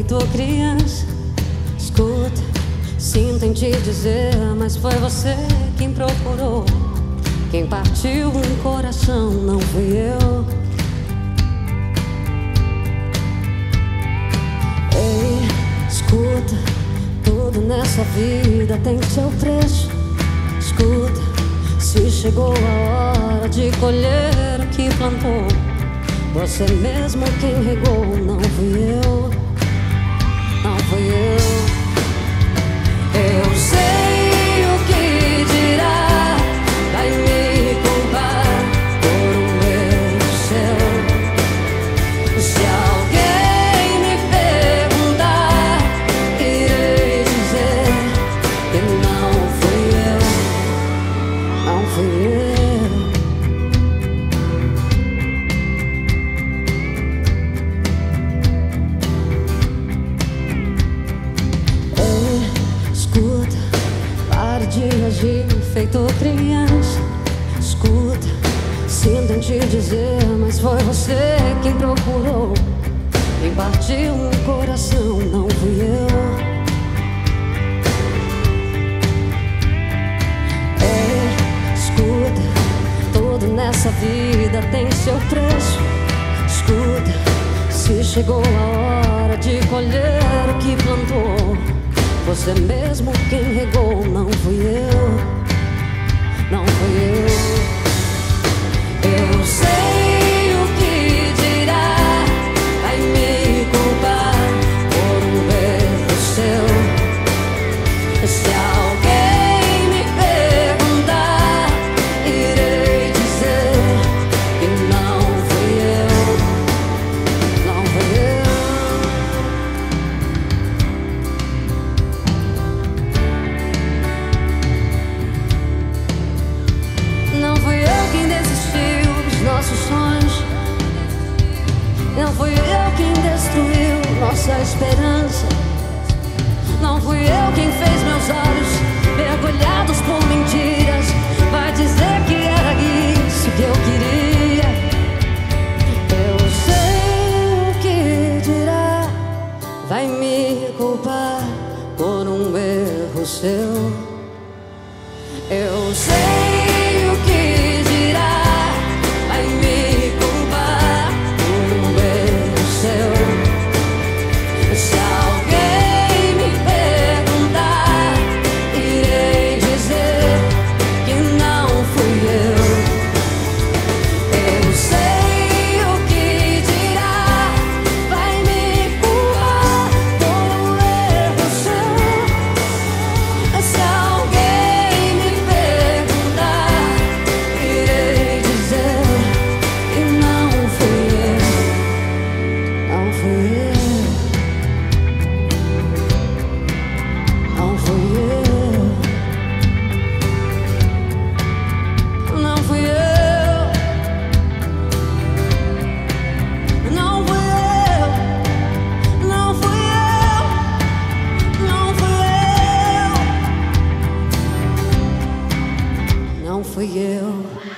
feito criança. Escuta, sinto em te dizer, mas foi você quem procurou. Quem partiu um coração não fui eu. Ei, escuta, tudo nessa vida tem seu preço. Escuta, se chegou a hora de colher o que plantou. Você mesmo quem regou, não fui eu. Feito criança. Escuta, sinto em te dizer, mas foi você quem procurou. Quem partiu um coração, não fui eu. Ei, escuta, tudo nessa vida tem seu preço. Escuta, se chegou a hora de colher o que plantou. Você mesmo quem esperança. Não fui eu quem fez meus olhos mergulhados por mentiras. Vai dizer que era isso que eu queria. Eu sei o que dirá. Vai me culpar por um erro seu. Eu sei fui eu. Não fui eu.